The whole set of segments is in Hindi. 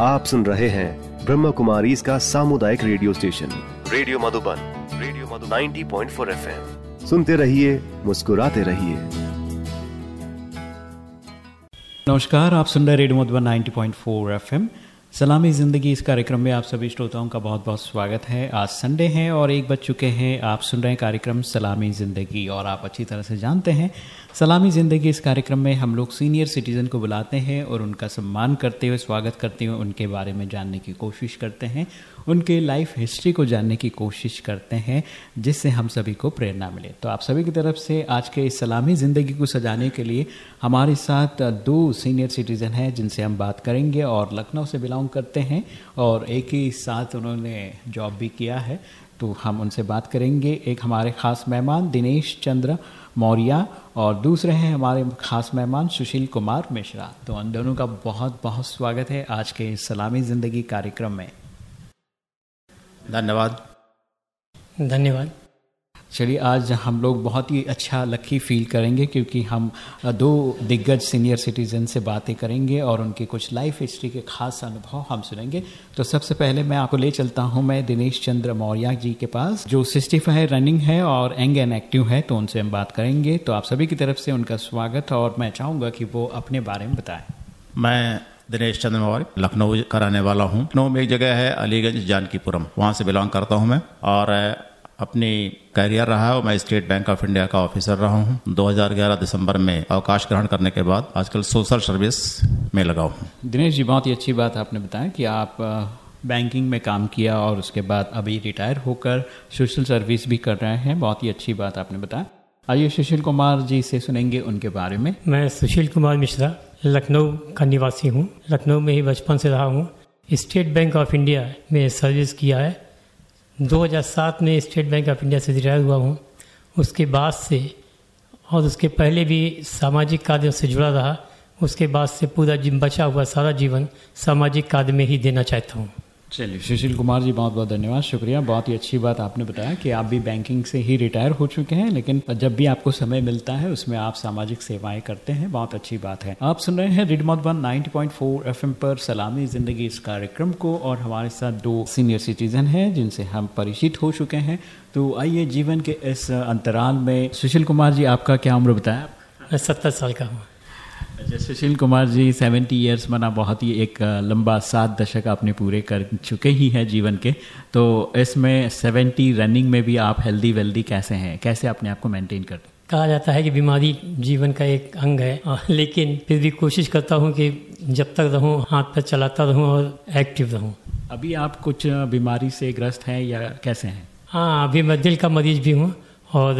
आप सुन रहे हैं ब्रह्म कुमारी इसका सामुदायिक radio station. Radio Madhuban radio Madhuban. 90.4 FM. सुनते रहिए मुस्कुराते रहिए। नमस्कार आप सुन रहे रेडियो मधुबन 90.4 एफएम। सलामी ज़िंदगी इस कार्यक्रम में आप सभी श्रोताओं का बहुत बहुत स्वागत है। आज संडे है और एक बज चुके हैं। आप सुन रहे हैं कार्यक्रम सलामी ज़िंदगी और आप अच्छी तरह से जानते हैं सलामी ज़िंदगी इस कार्यक्रम में हम लोग सीनियर सिटीज़न को बुलाते हैं और उनका सम्मान करते हुए, स्वागत करते हुए उनके बारे में जानने की कोशिश करते हैं। उनके लाइफ हिस्ट्री को जानने की कोशिश करते हैं, जिससे हम सभी को प्रेरणा मिले। तो आप सभी की तरफ़ से आज के इस सलामी ज़िंदगी को सजाने के लिए हमारे साथ दो सीनियर सिटीज़न हैं, जिनसे हम बात करेंगे और लखनऊ से बिलोंग करते हैं और एक ही साथ उन्होंने जॉब भी किया है। तो हम उनसे बात करेंगे। एक हमारे ख़ास मेहमान, दिनेश चंद्र मौर्य और दूसरे हैं हमारे खास मेहमान सुशील कुमार मिश्रा। तो उन दोनों का बहुत बहुत स्वागत है आज के सलामी ज़िंदगी कार्यक्रम में। धन्यवाद। धन्यवाद। चलिए, आज हम लोग बहुत ही अच्छा लकी फील करेंगे क्योंकि हम दो दिग्गज सीनियर सिटीजन से बातें करेंगे और उनके कुछ लाइफ हिस्ट्री के खास अनुभव हम सुनेंगे। तो सबसे पहले मैं आपको ले चलता हूँ, मैं दिनेश चंद्र मौर्य जी के पास, जो सिक्सटी फाइव रनिंग है और एंग एंड एक्टिव है तो उनसे हम बात करेंगे। तो आप सभी की तरफ़ से उनका स्वागत और मैं चाहूँगा कि वो अपने बारे में बताएँ। मैं दिनेश चंद्र मौर्य, लखनऊ का रहने वाला हूँ। लखनऊ में एक जगह है, अलीगंज जानकीपुरम, वहाँ से बिलोंग करता हूँ मैं। और अपनी करियर रहा है मैं स्टेट बैंक ऑफ़ इंडिया का ऑफिसर रहा हूँ। 2011 दिसंबर में अवकाश ग्रहण करने के बाद आजकल सोशल सर्विस में लगा हूँ। दिनेश जी बहुत ही अच्छी बात आपने बताया कि आप बैंकिंग में काम किया और उसके बाद अभी रिटायर होकर सोशल सर्विस भी कर रहे हैं। बहुत ही अच्छी बात आपने बताया। आइए सुशील कुमार जी से सुनेंगे उनके बारे में। मैं सुशील कुमार मिश्रा लखनऊ का निवासी हूँ। लखनऊ में ही बचपन से रहा हूँ। स्टेट बैंक ऑफ़ इंडिया में सर्विस किया है। 2007 में स्टेट बैंक ऑफ़ इंडिया से रिटायर हुआ हूँ। उसके बाद से और उसके पहले भी सामाजिक कार्यों से जुड़ा रहा। उसके बाद से पूरा बचा हुआ सारा जीवन सामाजिक कार्य में ही देना चाहता हूँ। चलिए, सुशील कुमार जी बहुत बहुत धन्यवाद, शुक्रिया। बहुत ही अच्छी बात आपने बताया कि आप भी बैंकिंग से ही रिटायर हो चुके हैं, लेकिन जब भी आपको समय मिलता है, उसमें आप सामाजिक सेवाएँ करते हैं, बहुत अच्छी बात है। आप सुन रहे हैं रिड वन, नाइनटी पॉइंट पर सलामी ज़िंदगी इस कार्यक्रम को, और हमारे साथ दो सीनियर सिटीजन हैं, जिनसे हम परिचित हो चुके हैं। तो आइए, जीवन के इस अंतराल में, सुशील कुमार जी, आपका क्या उम्र बताया? सत्तर साल का हूँ। अच्छा सुशील कुमार जी सेवेंटी ईयर्स मना बहुत ही एक लंबा सात दशक आपने पूरे कर चुके ही हैं जीवन के। तो इसमें सेवेंटी रनिंग में भी आप हेल्दी वेल्दी कैसे हैं? कैसे अपने आप को मेंटेन करते हैं कहा जाता है कि बीमारी जीवन का एक अंग है लेकिन फिर भी कोशिश करता हूँ कि जब तक रहूँ हाथ पर चलाता रहूँ और एक्टिव रहूँ। अभी आप कुछ बीमारी से ग्रस्त हैं या कैसे हैं? हाँ अभी मैं दिल का मरीज़ भी हूँ और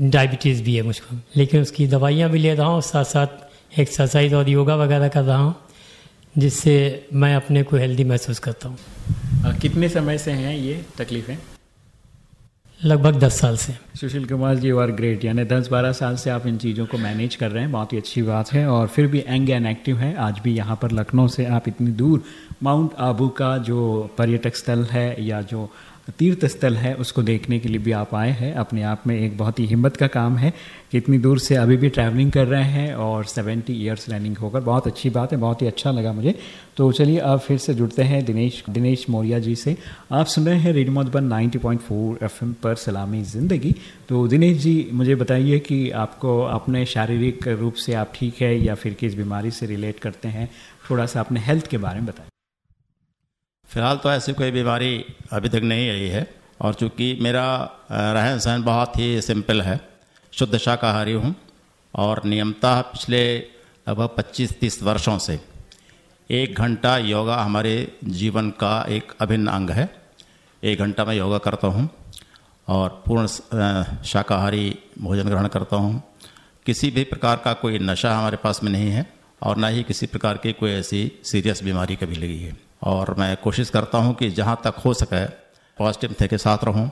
डायबिटीज़ भी है मुझको। लेकिन उसकी दवाइयाँ भी ले रहा हूँ साथ साथ एक्सरसाइज और योगा वगैरह कर रहा हूँ जिससे मैं अपने को हेल्दी महसूस करता हूँ। कितने समय से हैं ये तकलीफ़ें? लगभग दस साल से। सुशील कुमार जी आर ग्रेट यानी दस बारह साल से आप इन चीज़ों को मैनेज कर रहे हैं बहुत ही अच्छी बात है। और फिर भी एंग एंड एक्टिव है। आज भी यहाँ पर लखनऊ से आप इतनी दूर माउंट आबू का जो पर्यटक स्थल है या जो तीर्थ स्थल है, उसको देखने के लिए भी आप आए हैं। अपने आप में एक बहुत ही हिम्मत का काम है कि इतनी दूर से अभी भी ट्रैवलिंग कर रहे हैं और 70 ईयर्स रनिंग होकर। बहुत अच्छी बात है, बहुत ही अच्छा लगा मुझे। तो चलिए अब फिर से जुड़ते हैं दिनेश दिनेश मौर्या जी से। आप सुन रहे हैं रेडियो मधुबन 90.4 एफएम पर सलामी ज़िंदगी। तो दिनेश जी, मुझे बताइए कि आपको अपने शारीरिक रूप से आप ठीक है या फिर किस बीमारी से रिलेट करते हैं? थोड़ा सा अपने हेल्थ के बारे में बताएँ। फ़िलहाल तो ऐसी कोई बीमारी अभी तक नहीं आई है। और चूँकि मेरा रहन सहन बहुत ही सिंपल है, शुद्ध शाकाहारी हूँ और नियमतः पिछले लगभग 25-30 वर्षों से एक घंटा योगा हमारे जीवन का एक अभिन्न अंग है। एक घंटा मैं योगा करता हूँ और पूर्ण शाकाहारी भोजन ग्रहण करता हूँ। किसी भी प्रकार का कोई नशा हमारे पास में नहीं है और ना ही किसी प्रकार की कोई ऐसी सीरियस बीमारी कभी लगी है। और मैं कोशिश करता हूँ कि जहाँ तक हो सके पॉजिटिव थे के साथ रहूँ।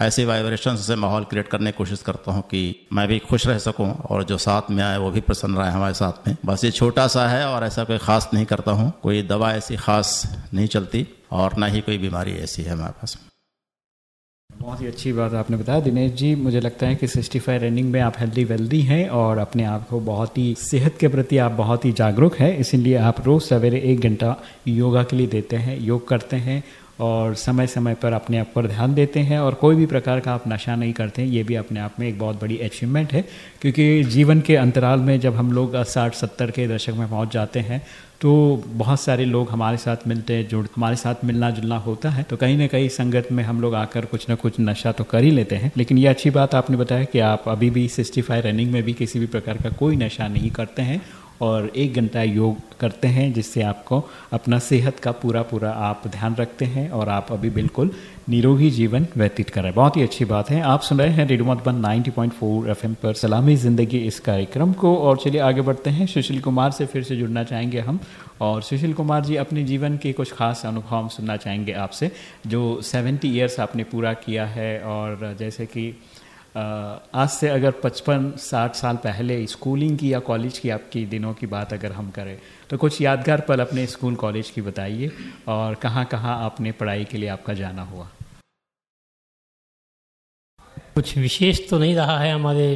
ऐसे वाइब्रेशन से माहौल क्रिएट करने की कोशिश करता हूँ कि मैं भी खुश रह सकूँ और जो साथ में आए वो भी प्रसन्न रहे हमारे साथ में। बस ये छोटा सा है और ऐसा कोई ख़ास नहीं करता हूँ। कोई दवा ऐसी ख़ास नहीं चलती और ना ही कोई बीमारी ऐसी है हमारे पास बहुत ही अच्छी बात आपने बताया। दिनेश जी, मुझे लगता है कि सिक्सटी फाइव रनिंग में आप हेल्दी वेल्दी हैं और अपने आप को बहुत ही सेहत के प्रति आप बहुत ही जागरूक हैं। इसीलिए आप रोज़ सवेरे एक घंटा योगा के लिए देते हैं, योग करते हैं और समय समय पर अपने आप पर ध्यान देते हैं और कोई भी प्रकार का आप नशा नहीं करते हैं, ये भी अपने आप में एक बहुत बड़ी अचीवमेंट है। क्योंकि जीवन के अंतराल में जब हम लोग साठ, सत्तर के दशक में पहुँच जाते हैं तो बहुत सारे लोग हमारे साथ मिलते हैं, जुड़, हमारे साथ मिलना जुलना होता है तो कहीं ना कहीं संगत में हम लोग आकर कुछ ना कुछ नशा तो कर ही लेते हैं। लेकिन ये अच्छी बात आपने बताया कि आप अभी भी सिक्सटी रनिंग में भी किसी भी प्रकार का कोई नशा नहीं करते हैं और एक घंटा योग करते हैं, जिससे आपको अपना सेहत का पूरा पूरा आप ध्यान रखते हैं और आप अभी बिल्कुल निरोगी जीवन व्यतीत कर रहे हैं। बहुत ही अच्छी बात है। आप सुन रहे हैं रेडियो मधुबन 90.4 एफएम पर सलामी ज़िंदगी इस कार्यक्रम को। और चलिए आगे बढ़ते हैं। सुशील कुमार से फिर से जुड़ना चाहेंगे हम। और सुशील कुमार जी, अपने जीवन के कुछ खास अनुभव हम सुनना चाहेंगे आपसे, जो सेवेंटी ईयर्स आपने पूरा किया है। और जैसे कि आज से अगर पचपन, साठ साल पहले स्कूलिंग की या कॉलेज की आपकी दिनों की बात अगर हम करें तो कुछ यादगार पल अपने स्कूल, कॉलेज की बताइए और कहाँ कहाँ आपने पढ़ाई के लिए आपका जाना हुआ? कुछ विशेष तो नहीं रहा है हमारे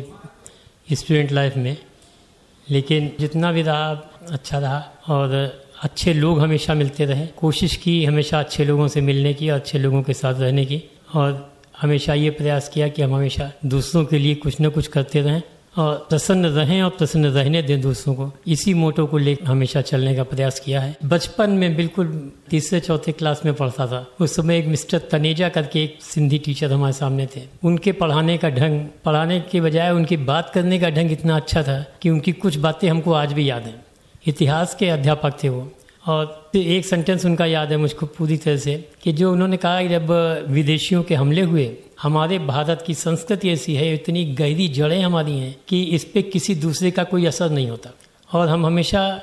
स्टूडेंट लाइफ में, लेकिन जितना भी रहा अच्छा रहा और अच्छे लोग हमेशा मिलते रहे। कोशिश की हमेशा अच्छे लोगों से मिलने की अच्छे लोगों के साथ रहने की और हमेशा ये प्रयास किया कि हम हमेशा दूसरों के लिए कुछ न कुछ करते रहें और प्रसन्न रहें और प्रसन्न रहने दें दूसरों को। इसी मोटो को लेकर हमेशा चलने का प्रयास किया है। बचपन में बिल्कुल तीसरे, चौथे क्लास में पढ़ता था। उस समय एक मिस्टर तनेजा करके एक सिंधी टीचर हमारे सामने थे। उनके पढ़ाने का ढंग, पढ़ाने के बजाय उनकी बात करने का ढंग इतना अच्छा था कि उनकी कुछ बातें हमको आज भी याद हैं। इतिहास के अध्यापक थे वो। और एक सेंटेंस उनका याद है मुझको पूरी तरह से, कि जो उन्होंने कहा कि जब विदेशियों के हमले हुए, हमारे भारत की संस्कृति ऐसी है, इतनी गहरी जड़ें हमारी हैं, कि इस पर किसी दूसरे का कोई असर नहीं होता। और हम हमेशा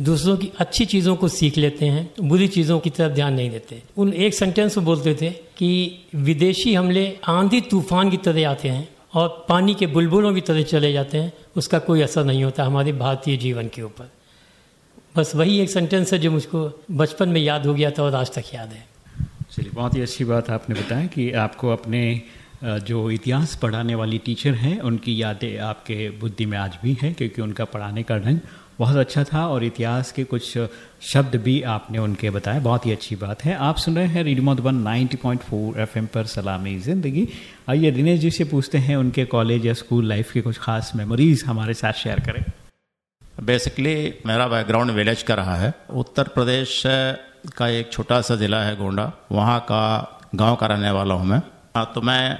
दूसरों की अच्छी चीज़ों को सीख लेते हैं, बुरी चीज़ों की तरफ़ ध्यान नहीं देते। उन एक सेंटेंस में बोलते थे कि विदेशी हमले आंधी तूफ़ान की तरह आते हैं और पानी के बुलबुलों की तरह चले जाते हैं, उसका कोई असर नहीं होता हमारे भारतीय जीवन के ऊपर। बस वही एक सेंटेंस है जो मुझको बचपन में याद हो गया था और आज तक याद है। चलिए, बहुत ही अच्छी बात आपने बताया कि आपको अपने जो इतिहास पढ़ाने वाली टीचर हैं, उनकी यादें आपके बुद्धि में आज भी हैं, क्योंकि उनका पढ़ाने का ढंग बहुत अच्छा था और इतिहास के कुछ शब्द भी आपने उनके बताए। बहुत ही अच्छी बात है। आप सुन रहे हैं रेडियो मधुबन 90.4 एफएम पर सलामी ज़िंदगी। आइए, दिनेश जी से पूछते हैं, उनके कॉलेज या स्कूल लाइफ के कुछ खास मेमोरीज हमारे साथ शेयर करें। बेसिकली मेरा बैकग्राउंड विलेज का रहा है। उत्तर प्रदेश का एक छोटा सा ज़िला है गोंडा। वहाँ का गाँव का रहने वाला हूँ मैं। हाँ तो मैं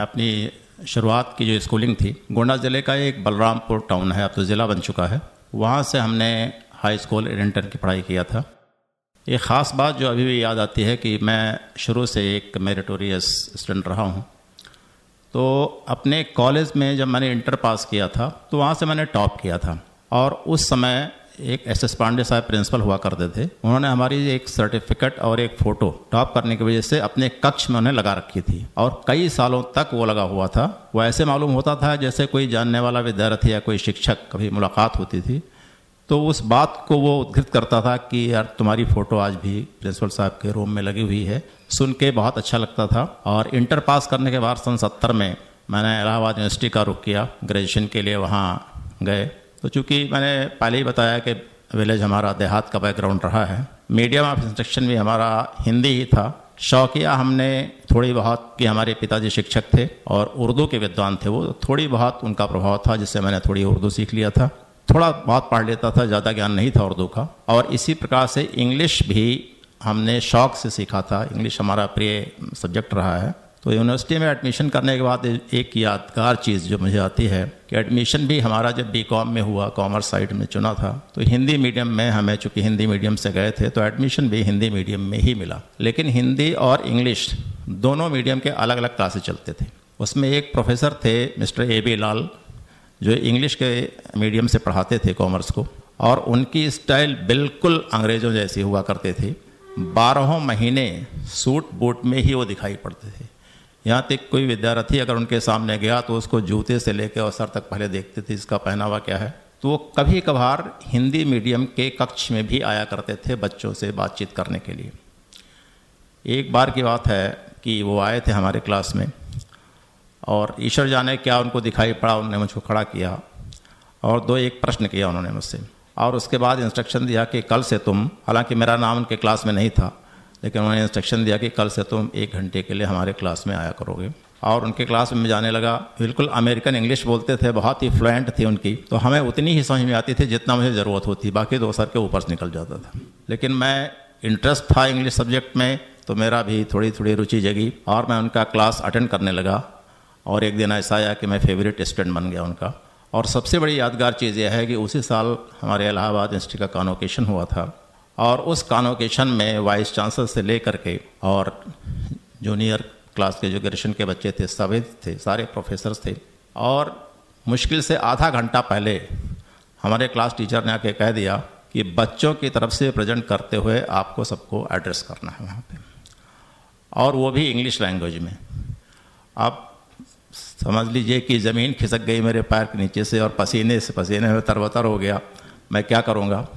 अपनी शुरुआत की जो स्कूलिंग थी, गोंडा ज़िले का एक बलरामपुर टाउन है। अब तो ज़िला बन चुका है। वहाँ से हमने हाई स्कूल इंटर की पढ़ाई किया था। एक ख़ास बात जो अभी भी याद आती है कि मैं शुरू से एक मेरिटोरियस स्टूडेंट रहा हूँ। तो अपने कॉलेज में जब मैंने इंटर पास किया था तो वहाँ से मैंने टॉप किया था। और उस समय एक एस एस पांडे साहब प्रिंसिपल हुआ करते थे। उन्होंने हमारी एक सर्टिफिकेट और एक फ़ोटो टॉप करने की वजह से अपने कक्ष में उन्हें लगा रखी थी। और कई सालों तक वो लगा हुआ था। वो ऐसे मालूम होता था जैसे कोई जानने वाला विद्यार्थी या कोई शिक्षक कभी मुलाकात होती थी। तो उस बात को वो उद्घृत करता था कि यार तुम्हारी फ़ोटो आज भी प्रिंसिपल साहब के रूम में लगी हुई है। सुन के बहुत अच्छा लगता था। और इंटर पास करने के बाद सन सत्तर में मैंने इलाहाबाद यूनिवर्सिटी का रुख किया। ग्रेजुएशन के लिए वहाँ गए। तो चूँकि मैंने पहले ही बताया कि विलेज हमारा देहात का बैकग्राउंड रहा है मीडियम ऑफ़ इंस्ट्रक्शन भी हमारा हिंदी ही था। शौकिया हमने थोड़ी बहुत कि हमारे पिताजी शिक्षक थे और उर्दू के विद्वान थे वो, थोड़ी बहुत उनका प्रभाव था जिससे मैंने थोड़ी उर्दू सीख लिया था। थोड़ा बहुत पढ़ लेता था, ज़्यादा ज्ञान नहीं था उर्दू का। और इसी प्रकार से इंग्लिश भी हमने शौक से सीखा था। इंग्लिश हमारा प्रिय सब्जेक्ट रहा है। तो यूनिवर्सिटी में एडमिशन करने के बाद एक यादगार चीज़ जो मुझे आती है कि एडमिशन भी हमारा जब बी कॉम में हुआ कॉमर्स साइड में चुना था तो हिंदी मीडियम में हमें चूँकि हिंदी मीडियम से गए थे तो एडमिशन भी हिंदी मीडियम में ही मिला। लेकिन हिंदी और इंग्लिश दोनों मीडियम के अलग अलग क्लासेस चलते थे। उसमें एक प्रोफेसर थे मिस्टर ए बी लाल, जो इंग्लिश के मीडियम से पढ़ाते थे कॉमर्स को, और उनकी स्टाइल बिल्कुल अंग्रेज़ों जैसी हुआ करते थे। बारहों महीने सूट बूट में ही वो दिखाई पड़ते थे। यहाँ तक कोई विद्यार्थी अगर उनके सामने गया तो उसको जूते से लेकर और सर तक पहले देखते थे, इसका पहनावा क्या है? तो वो कभी कभार हिंदी मीडियम के कक्ष में भी आया करते थे बच्चों से बातचीत करने के लिए। एक बार की बात है कि वो आए थे हमारे क्लास में और ईश्वर जाने क्या उनको दिखाई पड़ा, उन्होंने मुझको खड़ा किया और दो एक प्रश्न किया उन्होंने मुझसे। और उसके बाद इंस्ट्रक्शन दिया कि कल से तुम, हालाँकि मेरा नाम उनके क्लास में नहीं था लेकिन उन्होंने इंस्ट्रक्शन दिया कि कल से तुम एक घंटे के लिए हमारे क्लास में आया करोगे। और उनके क्लास में जाने लगा। बिल्कुल अमेरिकन इंग्लिश बोलते थे, बहुत ही फ्लुएंट थी उनकी। तो हमें उतनी ही समझ में आती थी जितना मुझे ज़रूरत होती। बाकी दो सर के ऊपर से निकल जाता था। लेकिन मैं इंटरेस्ट था इंग्लिश सब्जेक्ट में तो मेरा भी थोड़ी थोड़ी रुचि जगी और मैं उनका क्लास अटेंड करने लगा। और एक दिन ऐसा आया कि मैं फेवरेट स्टूडेंट बन गया उनका। और सबसे बड़ी यादगार चीज़ यह है कि उसी साल हमारे इलाहाबाद इंस्टीट्यूट का कॉन्वोकेशन हुआ था। और उस कॉन्वोकेशन में वाइस चांसलर से ले करके और जूनियर क्लास के ग्रेजुएशन के बच्चे थे, सभी थे, सारे प्रोफेसर्स थे। और मुश्किल से आधा घंटा पहले हमारे क्लास टीचर ने आके कह दिया कि बच्चों की तरफ़ से प्रेजेंट करते हुए आपको सबको एड्रेस करना है वहाँ पे। और वो भी इंग्लिश लैंग्वेज में। आप समझ लीजिए कि ज़मीन खिसक गई मेरे पैर के नीचे से और पसीने से, पसीने में तरबतर हो गया। मैं क्या करूँगा?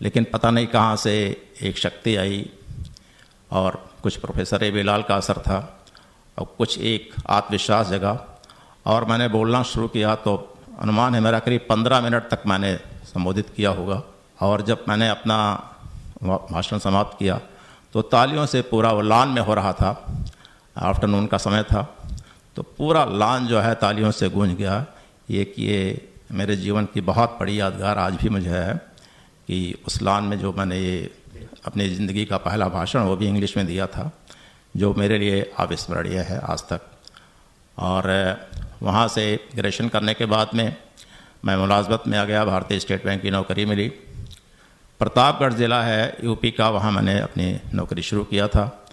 लेकिन पता नहीं कहाँ से एक शक्ति आई और कुछ प्रोफेसर ए बिलाल का असर था और कुछ एक आत्मविश्वास जगा। और मैंने बोलना शुरू किया तो अनुमान है मेरा करीब पंद्रह मिनट तक मैंने संबोधित किया होगा। और जब मैंने अपना भाषण समाप्त किया तो तालियों से पूरा वो लान में हो रहा था। आफ्टरनून का समय था। तो पूरा लान जो है तालियों से गूंज गया। ये कि ये मेरे जीवन की बहुत बड़ी यादगार आज भी मुझे है। कि उस लान में जो मैंने ये अपनी ज़िंदगी का पहला भाषण, वो भी इंग्लिश में दिया था, जो मेरे लिए अविस्मरणीय है आज तक। और, वहाँ से ग्रेजुएशन करने के बाद में मैं मुलाजमत में आ गया, भारतीय स्टेट बैंक की नौकरी मिली। प्रतापगढ़ ज़िला है यूपी का, वहाँ मैंने अपनी नौकरी शुरू किया था।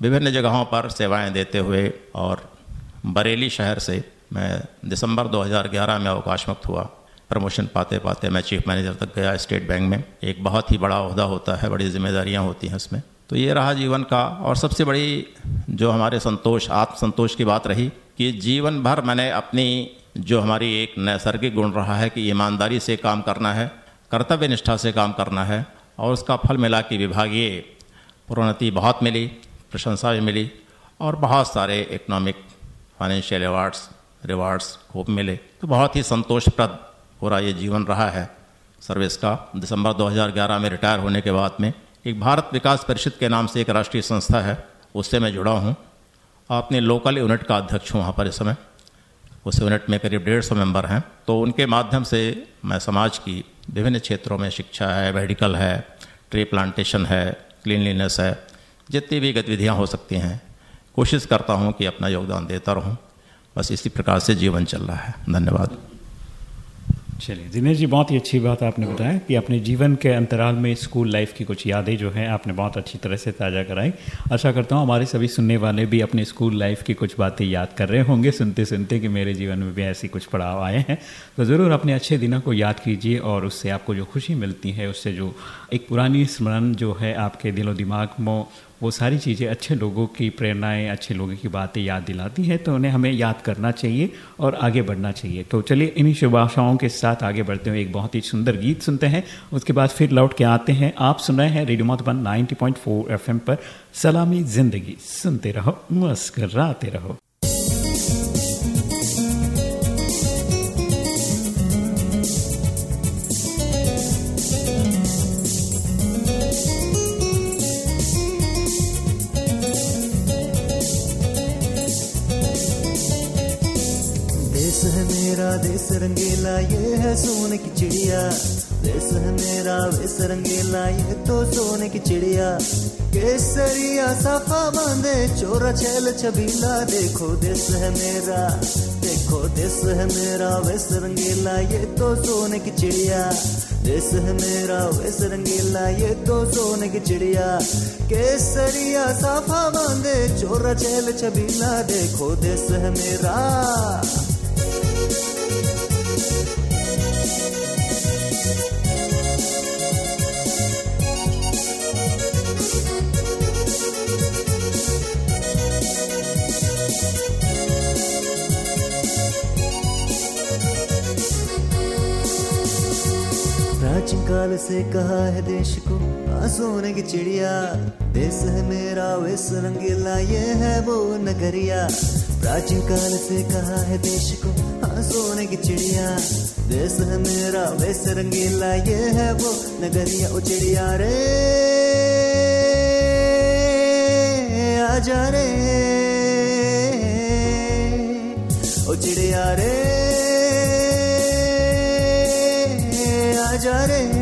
विभिन्न जगहों पर सेवाएँ देते हुए और बरेली शहर से मैं दिसंबर 2011 में अवकाश मुक्त हुआ। प्रमोशन पाते पाते मैं चीफ मैनेजर तक गया स्टेट बैंक में। एक बहुत ही बड़ा अहदा होता है, बड़ी जिम्मेदारियाँ होती हैं उसमें। तो ये रहा जीवन का, और सबसे बड़ी जो हमारे संतोष, आत्मसंतोष की बात रही कि जीवन भर मैंने अपनी जो हमारी एक नैसर्गिक गुण रहा है कि ईमानदारी से काम करना है, कर्तव्य निष्ठा से काम करना है, और उसका फल मिला कि विभागीय प्रोन्नति बहुत मिली, प्रशंसा भी मिली, और बहुत सारे इकोनॉमिक फाइनेंशियल अवार्ड्स रिवार्ड्स खूब मिले। तो बहुत ही संतोषप्रद पूरा ये जीवन रहा है। सर्विस का, दिसंबर 2011 में रिटायर होने के बाद में एक भारत विकास परिषद के नाम से एक राष्ट्रीय संस्था है, उससे मैं जुड़ा हूँ। अपने लोकल यूनिट का अध्यक्ष हूँ वहाँ पर इस समय। उस यूनिट में करीब डेढ़ सौ मेंबर हैं। तो उनके माध्यम से मैं समाज की विभिन्न क्षेत्रों में शिक्षा है, मेडिकल है, ट्री प्लांटेशन है, क्लीनलीनेस है, जितनी भी गतिविधियाँ हो सकती हैं, कोशिश करता हूँ कि अपना योगदान देता रहूँ। बस इसी प्रकार से जीवन चल रहा है। धन्यवाद। चलिए, दिनेश जी, बहुत ही अच्छी बात आपने बताया कि अपने जीवन के अंतराल में स्कूल लाइफ की कुछ यादें जो हैं, आपने बहुत अच्छी तरह से ताज़ा कराई। आशा करता हूँ हमारे सभी सुनने वाले भी अपने स्कूल लाइफ की कुछ बातें याद कर रहे होंगे, सुनते सुनते कि मेरे जीवन में भी ऐसी कुछ पड़ाव आए हैं। तो ज़रूर अपने अच्छे दिनों को याद कीजिए और उससे आपको जो खुशी मिलती है, उससे जो एक पुरानी स्मरण जो है आपके दिलो दिमाग में वो सारी चीज़ें अच्छे लोगों की प्रेरणाएँ, अच्छे लोगों की बातें याद दिलाती हैं तो उन्हें हमें याद करना चाहिए और आगे बढ़ना चाहिए। तो चलिए, इन्हीं शुभ आशाओं के साथ आगे बढ़ते हुए एक बहुत ही सुंदर गीत सुनते हैं। उसके बाद फिर लौट के आते हैं। आप सुन रहे हैं रेडियो मधुबन 90.4 एफएम पर सलामी ज़िंदगी। सुनते रहो, मुस्कराते रहो। देश रंगीला, ये है सोने की चिड़िया। देश है मेरा वेश रंगीला, ये तो सोने की चिड़िया। केसरिया साफा बांधे, चोरा छेल छबीला। देखो देश है मेरा, देखो देश है मेरा वेश रंगीला, ये तो सोने की चिड़िया। देश है मेरा वेश रंगीला, ये तो सोने की चिड़िया। केसरिया साफा बांधे, चोरा छेल छबीला। देखो देश है मेरा। काल से कहा है देश को सोने की चिड़िया देश है मेरा विस रंगीला, ये है वो नगरिया। प्राचीन काल से कहा है देश को सोने की चिड़िया देश है मेरा विस रंगीला, ये है वो नगरिया ओ चिड़िया रे। आजा रे। ओ चिड़िया रे। आजा रे।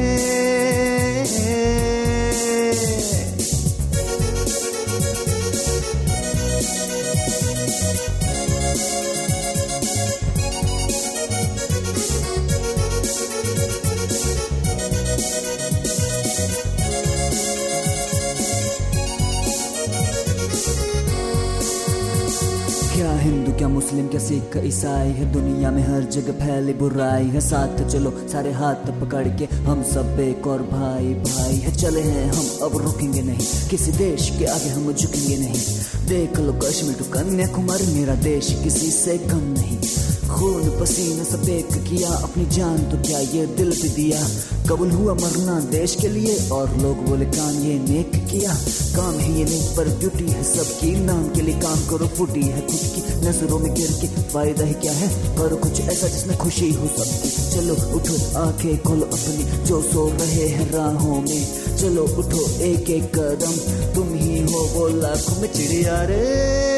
मुस्लिम क्या सिख ईसाई है। दुनिया में हर जगह फैली बुराई है। साथ चलो, सारे हाथ पकड़ के हम सब एक और भाई भाई है। चले हैं हम, अब रुकेंगे नहीं। किसी देश के आगे हम झुकेंगे नहीं। देख लो कश्मीर टू कन्याकुमारी, मेरा देश किसी से कम नहीं। खून पसीना सब एक किया, अपनी जान तो क्या ये दिल भी दिया? कबूल हुआ मरना देश के लिए, और लोग बोले काम ये नेक किया। काम है ये नेक पर ड्यूटी है सबकी। नाम के लिए काम करो, फूटी है खुद की। नज़रों में गिर के फ़ायदा ही क्या है? करो कुछ ऐसा जिसमें खुशी हो सबकी। चलो उठो, आँखें खोलो अपनी, जो सो रहे हैं राहों में। चलो उठो एक एक कदम। तुम ही हो वो लाखों चिड़िया रे।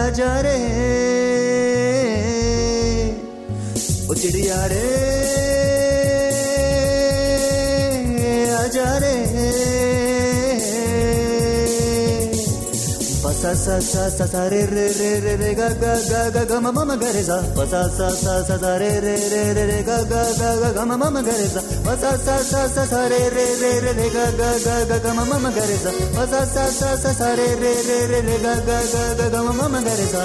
आजा रे। ओ चिड़िया रे आजा रे। पसा सा सा सा सा रे रे रे रे रे गा गा गा गा गा म म म गा रे सा पसा सा सा सा सा रे रे रे रे रे गा गा गा गा गा म म म गा रे सा पसा सा सा सा सा रे रे रे रे रे गा गा गा गा गा म म म गा रे सा पसा सा सा सा सा रे रे रे रे रे गा गा गा गा गा म म म गा रे सा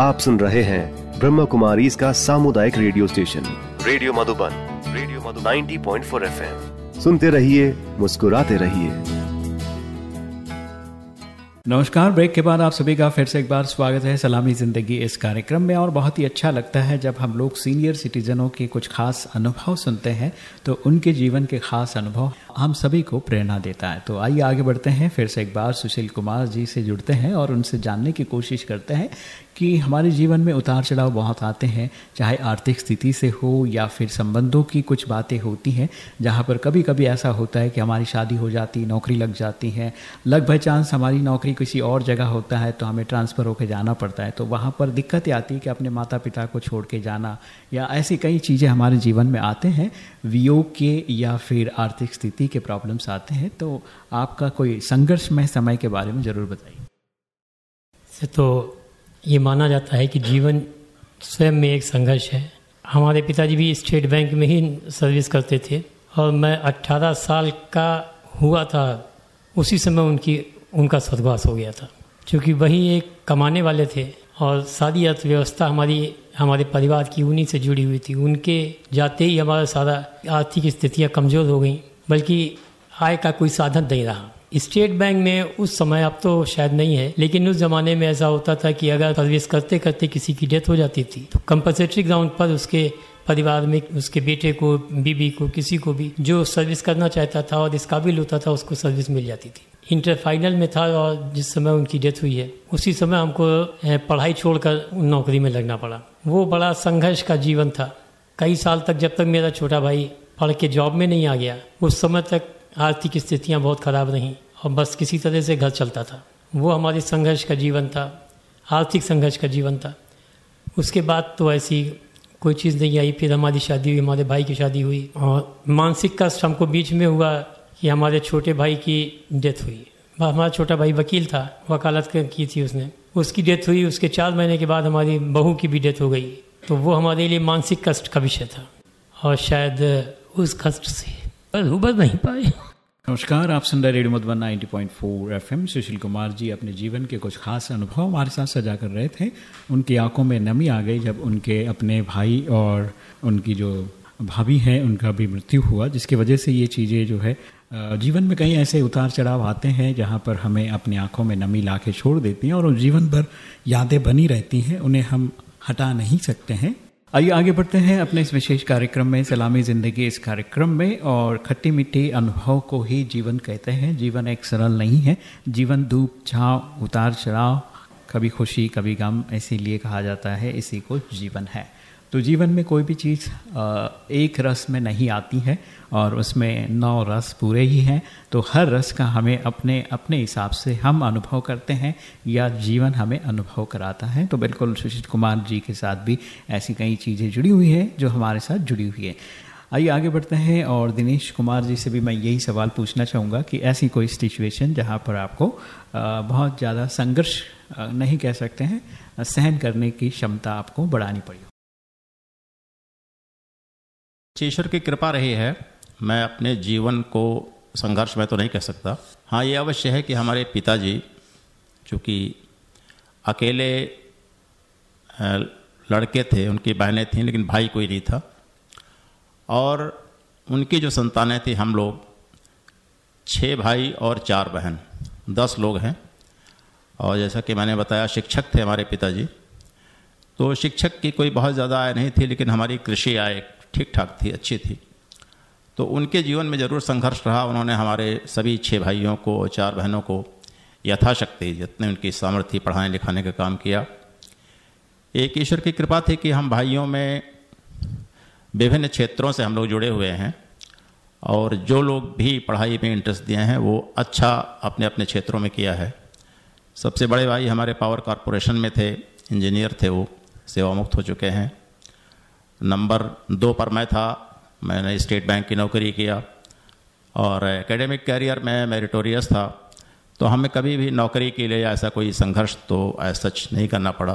आप सुन रहे हैं ब्रह्म कुमारी इसका सामुदायिक radio station radio Madhuban radio Madhuban 90.4 FM सुनते रहिए, मुस्कुराते रहिए। नमस्कार, ब्रेक के बाद आप सभी का फिर से एक बार स्वागत है सलामी ज़िंदगी इस कार्यक्रम में। और बहुत ही अच्छा लगता है जब हम लोग सीनियर सिटीजनों के कुछ खास अनुभव सुनते हैं तो उनके जीवन के खास अनुभव हम सभी को प्रेरणा देता है। तो आइए आगे बढ़ते हैं, फिर से एक बार सुशील कुमार जी से जुड़ते हैं और उनसे जानने की कोशिश करते हैं कि हमारे जीवन में उतार चढ़ाव बहुत आते हैं, चाहे आर्थिक स्थिति से हो या फिर संबंधों की कुछ बातें होती हैं, जहाँ पर कभी कभी ऐसा होता है कि हमारी शादी हो जाती, नौकरी लग जाती है लग बाई चांस हमारी नौकरी किसी और जगह होता है तो हमें ट्रांसफ़र होकर जाना पड़ता है। तो वहाँ पर दिक्कतें आती है कि अपने माता पिता को छोड़ के जाना या ऐसी कई चीज़ें हमारे जीवन में आते हैं, वियोग के या फिर आर्थिक स्थिति के प्रॉब्लम्स आते हैं। तो आपका कोई संघर्षमय समय के बारे में ज़रूर बताइए। तो ये माना जाता है कि जीवन स्वयं में एक संघर्ष है। हमारे पिताजी भी स्टेट बैंक में ही सर्विस करते थे और मैं 18 साल का हुआ था, उसी समय उनकी, उनका स्वर्गवास हो गया था। क्योंकि वही एक कमाने वाले थे और सारी अर्थव्यवस्था हमारी, हमारे परिवार की उन्हीं से जुड़ी हुई थी। उनके जाते ही हमारा सारा आर्थिक स्थितियाँ कमज़ोर हो गई, बल्कि आय का कोई साधन नहीं रहा। स्टेट बैंक में उस समय अब तो शायद नहीं है, लेकिन उस जमाने में ऐसा होता था कि अगर सर्विस करते करते किसी की डेथ हो जाती थी तो कंपलसरी ग्राउंड पर उसके परिवार में उसके बेटे को, बीबी को, किसी को भी जो सर्विस करना चाहता था और इस काबिल होता था, उसको सर्विस मिल जाती थी। इंटर फाइनल में था और जिस समय उनकी डेथ हुई है, उसी समय हमको पढ़ाई छोड़कर नौकरी में लगना पड़ा। वो बड़ा संघर्ष का जीवन था। कई साल तक जब तक मेरा छोटा भाई पढ़ के जॉब में नहीं आ गया, उस समय तक आर्थिक स्थितियाँ बहुत ख़राब रहीं और बस किसी तरह से घर चलता था। वो हमारे संघर्ष का जीवन था, आर्थिक संघर्ष का जीवन था। उसके बाद तो ऐसी कोई चीज़ नहीं आई, फिर हमारी शादी हुई, हमारे भाई की शादी हुई और मानसिक कष्ट हमको बीच में हुआ कि हमारे छोटे भाई की डेथ हुई। हमारा छोटा भाई वकील था, वकालत की थी उसने। उसकी डेथ हुई, उसके चार महीने के बाद हमारी बहू की भी डेथ हो गई। तो वो हमारे लिए मानसिक कष्ट का विषय था और शायद उस कष्ट से उबर नहीं पाए। नमस्कार, आप सुन रहे रेडियो मधुबन 90.4 एफएम सुशील कुमार जी अपने जीवन के कुछ खास अनुभव हमारे साथ सजा कर रहे थे। उनकी आँखों में नमी आ गई जब उनके अपने भाई और उनकी जो भाभी हैं, उनका भी मृत्यु हुआ, जिसकी वजह से ये चीज़ें जो है जीवन में कई ऐसे उतार चढ़ाव आते हैं जहाँ पर हमें अपनी आँखों में नमी ला छोड़ देती हैं और जीवन भर यादें बनी रहती हैं, उन्हें हम हटा नहीं सकते हैं। आइए आगे बढ़ते हैं अपने इस विशेष कार्यक्रम में, सलामी ज़िंदगी इस कार्यक्रम में, और खट्टी मिट्टी अनुभव को ही जीवन कहते हैं। जीवन एक सरल नहीं है। जीवन धूप, छाँव, उतार चढ़ाव, कभी खुशी, कभी गम इसीलिए कहा जाता है। इसी को जीवन है। तो जीवन में कोई भी चीज़ एक रस में नहीं आती है और उसमें नौ रस पूरे ही हैं तो हर रस का हमें अपने अपने हिसाब से हम अनुभव करते हैं या जीवन हमें अनुभव कराता है। तो बिल्कुल सुशील कुमार जी के साथ भी ऐसी कई चीज़ें जुड़ी हुई हैं जो हमारे साथ जुड़ी हुई है। आइए आगे बढ़ते हैं और दिनेश कुमार जी से भी मैं यही सवाल पूछना चाहूँगा कि ऐसी कोई सिचुएशन जहाँ पर आपको बहुत ज़्यादा संघर्ष नहीं कह सकते हैं, सहन करने की क्षमता आपको बढ़ानी पड़ी ईश्वर की कृपा रही है, मैं अपने जीवन को संघर्ष में तो नहीं कह सकता। हाँ ये अवश्य है कि हमारे पिताजी, चूँकि अकेले लड़के थे, उनकी बहनें थीं, लेकिन भाई कोई नहीं था। और उनकी जो संतानें थी, हम लोग छः भाई और चार बहन, दस लोग हैं। और जैसा कि मैंने बताया, शिक्षक थे हमारे पिताजी। तो शिक्षक की कोई बहुत ज़्यादा आय नहीं थी, लेकिन हमारी कृषि आय ठीक ठाक थी, अच्छी थी। तो उनके जीवन में ज़रूर संघर्ष रहा। उन्होंने हमारे सभी छः भाइयों को, चार बहनों को यथाशक्ति, जितने उनकी सामर्थ्य पढ़ाने लिखाने का काम किया। एक ईश्वर की कृपा थी कि हम भाइयों में विभिन्न क्षेत्रों से हम लोग जुड़े हुए हैं और जो लोग भी पढ़ाई में इंटरेस्ट दिए हैं, वो अच्छा अपने अपने क्षेत्रों में किया है। सबसे बड़े भाई हमारे पावर कॉरपोरेशन में थे, इंजीनियर थे वो सेवा मुक्त हो चुके हैं। नंबर दो पर मैं था मैंने स्टेट बैंक की नौकरी किया और एकेडमिक कैरियर में मेरिटोरियस था। तो हमें कभी भी नौकरी के लिए ऐसा कोई संघर्ष तो ऐसा सच नहीं करना पड़ा।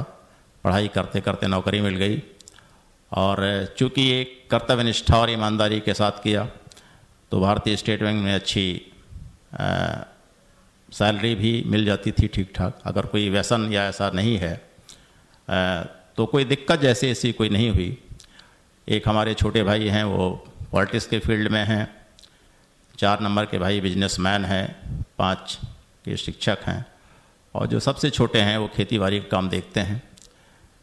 पढ़ाई करते करते नौकरी मिल गई और चूँकि एक कर्तव्य निष्ठा और ईमानदारी के साथ किया तो भारतीय स्टेट बैंक में अच्छी सैलरी भी मिल जाती थी ठीक ठाक अगर कोई व्यसन या ऐसा नहीं है आ, तो कोई दिक्कत जैसे ऐसी कोई नहीं हुई। एक हमारे छोटे भाई हैं, वो पॉलिटिक्स के फ़ील्ड में हैं। चार नंबर के भाई बिजनेसमैन हैं, पाँच के शिक्षक हैं। और जो सबसे छोटे हैं, वो खेती बाड़ी का काम देखते हैं।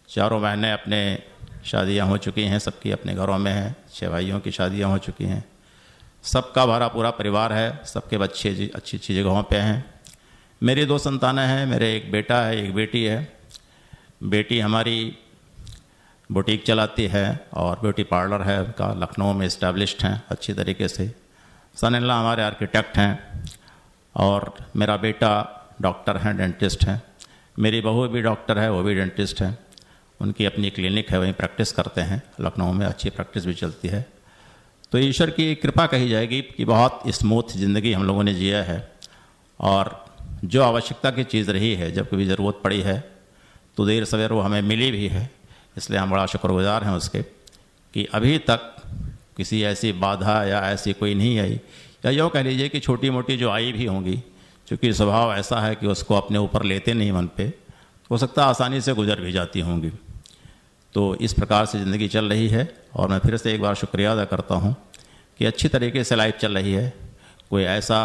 चारों बहनें अपने शादियाँ हो चुकी हैं, सबकी अपने घरों में हैं छः भाइयों की शादियाँ हो चुकी हैं। सबका भरा पूरा परिवार है, सबके बच्चे अच्छी अच्छी जगहों पे हैं। मेरी दो संतानें हैं, मेरे एक बेटा है, एक बेटी है। बेटी हमारी बुटीक चलाती है और ब्यूटी पार्लर है उनका, लखनऊ में इस्टेब्लिश्ड हैं, अच्छी तरीके से। सन हमारे आर्किटेक्ट हैं और मेरा बेटा डॉक्टर हैं डेंटिस्ट हैं। मेरी बहू भी डॉक्टर है, वो भी डेंटिस्ट हैं। उनकी अपनी क्लिनिक है, वहीं प्रैक्टिस करते हैं। लखनऊ में अच्छी प्रैक्टिस भी चलती है। तो ईश्वर की कृपा कही जाएगी कि बहुत स्मूथ ज़िंदगी हम लोगों ने जिया है और जो आवश्यकता की चीज़ रही है, जब कभी ज़रूरत पड़ी है तो देर सवेर वो हमें मिली भी है। इसलिए हम बड़ा शुक्रगुजार हैं उसके कि अभी तक किसी ऐसी बाधा या ऐसी कोई नहीं आई। या यूँ कह लीजिए कि छोटी मोटी जो आई भी होंगी क्योंकि स्वभाव ऐसा है कि उसको अपने ऊपर लेते नहीं मन पे, हो सकता आसानी से गुजर भी जाती होंगी। तो इस प्रकार से ज़िंदगी चल रही है और मैं फिर से एक बार शुक्रिया अदा करता हूँ कि अच्छी तरीके से लाइफ चल रही है। कोई ऐसा